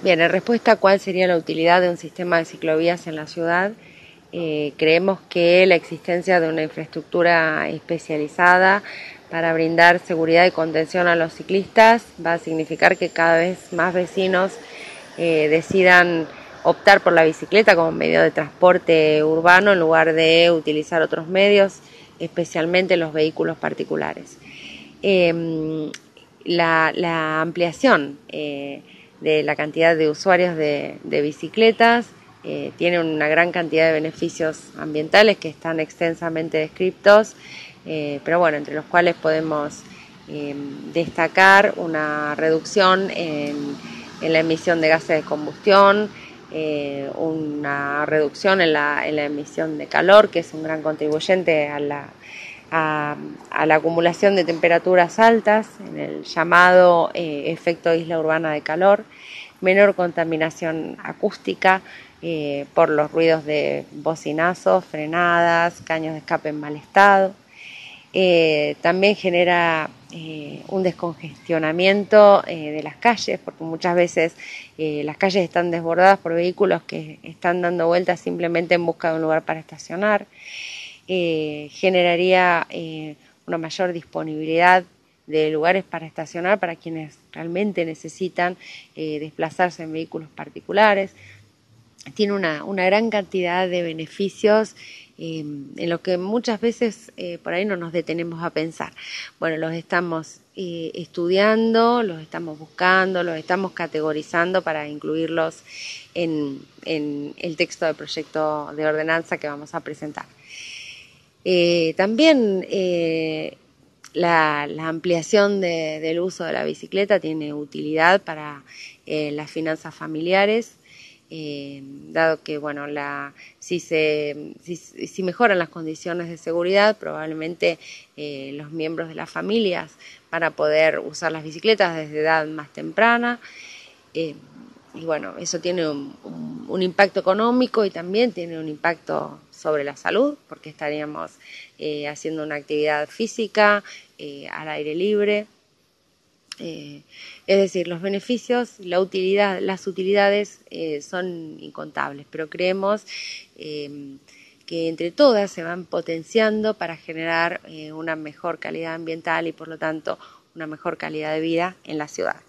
Bien, en respuesta a cuál sería la utilidad de un sistema de ciclovías en la ciudad, eh, creemos que la existencia de una infraestructura especializada para brindar seguridad y contención a los ciclistas va a significar que cada vez más vecinos eh, decidan optar por la bicicleta como medio de transporte urbano en lugar de utilizar otros medios, especialmente los vehículos particulares. Em, la, ampliación eh, de la cantidad de usuarios de, bicicletas. Eh, tiene una gran cantidad de beneficios ambientales que están extensamente descritos, eh, pero bueno, entre los cuales podemos em, destacar una reducción en la emisión de gases de combustión, eh, una reducción en la, emisión de calor, que es un gran contribuyente a la, a, la acumulación de temperaturas altas, en el llamado eh, efecto isla urbana de calor, menor contaminación acústica eh, por los ruidos de bocinazos, frenadas, caños de escape en mal estado. también genera eh, un descongestionamiento eh, de las calles, porque muchas veces eh, las calles están desbordadas por vehículos que están dando vueltas simplemente en busca de un lugar para estacionar. Generaría una mayor disponibilidad de lugares para estacionar para quienes realmente necesitan desplazarse en vehículos particulares. Tiene una, una gran cantidad de beneficios en lo que muchas veces eh, por ahí no nos detenemos a pensar. Bueno, los estamos eh, estudiando, los estamos buscando, los estamos categorizando para incluirlos en, el texto de proyecto de ordenanza que vamos a presentar. Eh, también la, ampliación del uso de la bicicleta tiene utilidad para las finanzas familiares eh, dado que bueno si se si, mejoran las condiciones de seguridad probablemente eh, los miembros de las familias van a poder usar las bicicletas desde edad más temprana. Eh, y bueno eso tiene un, impacto económico y también tiene un impacto sobre la salud porque estaríamos haciendo una actividad física al aire libre eh, es decir, los beneficios, la utilidad, las utilidades eh, son incontables, pero creemos eh, que entre todas se van potenciando para generar una mejor calidad ambiental y por lo tanto una mejor calidad de vida en la ciudad.